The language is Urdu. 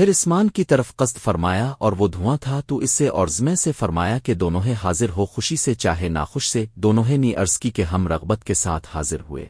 پھر اسمان کی طرف قصد فرمایا اور وہ دھواں تھا، تو اس سے اور زمے سے فرمایا کہ دونوں حاضر ہو، خوشی سے چاہے ناخوش سے دونوں نی عرض کی کہ ہم رغبت کے ساتھ حاضر ہوئے۔